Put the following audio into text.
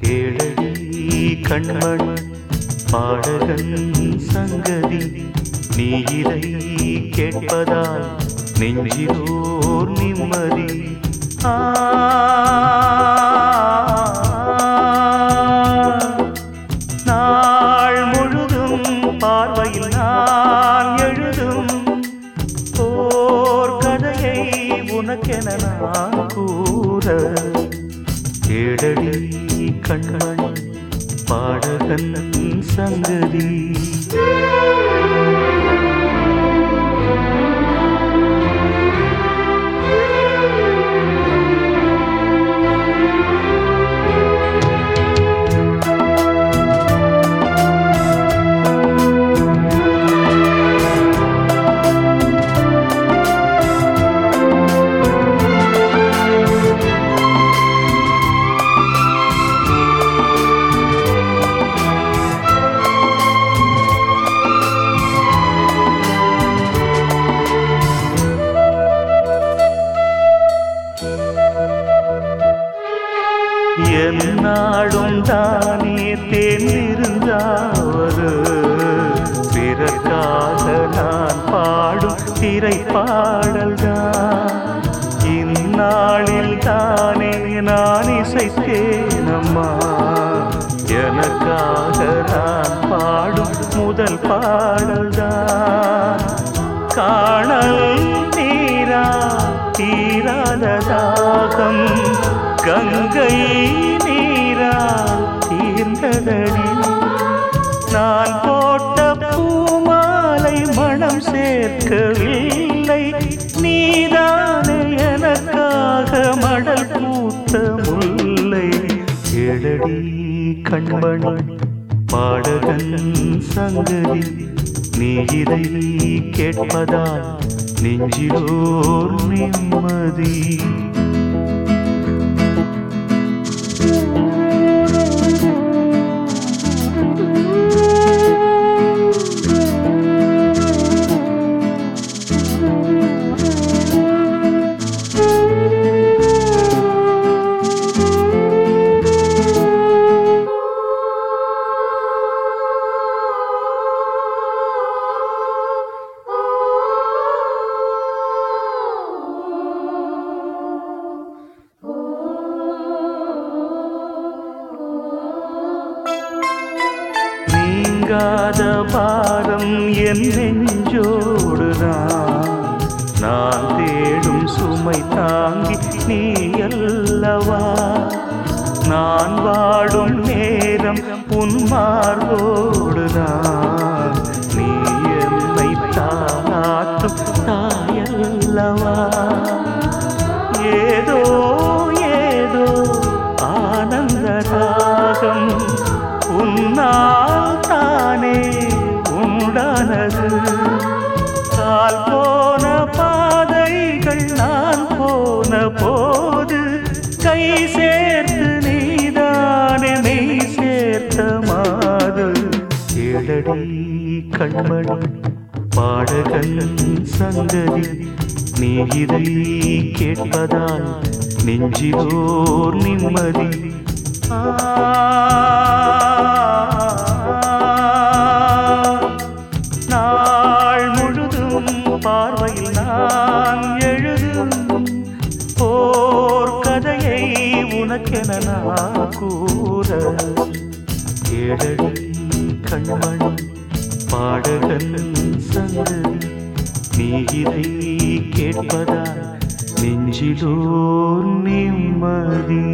கேளடி கண்மண் பாடகன் சங்கதி நீ இதை கேட்பதால் நெஞ்சிலோர் நிம்மதி ஆ நாள் நான் கூற கேடடி கண்மண் பாடகன் சங்கதி தேர்ந்திருந்தாவது பிறக்காக நான் பாடும் திரை பாடல்தான் இந்நாளில் தானே நான் இசைத்தேனம்மா எனக்காக நான் பாடும் முதல் பாடல்தான். காணல் நீரா தீராத தாகம். கங்கை நீரா தீர்ந்ததடி. நான் போட்ட பூமாலை மனம் சேர்க்கவில்லை. நீதான எனக்காக மடல் பூத்த முல்லை. எழடி கண்மணி பாடகன் சங்கதி நீ இதை கேட்பதால் நெஞ்சிலோர் நிம்மதி. நீங்காத பாரம் என் நெஞ்சோடுதான். நான் தேடும் சுமை தாங்கி நீ அல்லவா? நான் வாடும் நேரம் உன் மார்போடுதான். நீ என்னை தாளாட்டும் தாயல்லவா ஏதோ ஏதோ ஆனந்த ராகம் உன்னால் தானே உண்டானது? கால் போன பாதைகள் நான் போன போது கை சேர்த்து நீதானே மெய் சேர்த்த மாது கேளடி கண்மணி பாடகன் சங்கதி நீ இதை கேட்பதால் நெஞ்சிலோர் நிம்மதி. ஆ பார்வையில் நான் எழுதும் ஓர் கதையை உனக்கென நான் கூற கேளடி கண்மணி பாடகன் சங்கதி நீ இதை கேட்பதா நெஞ்சிலோர் நிம்மதி